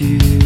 you.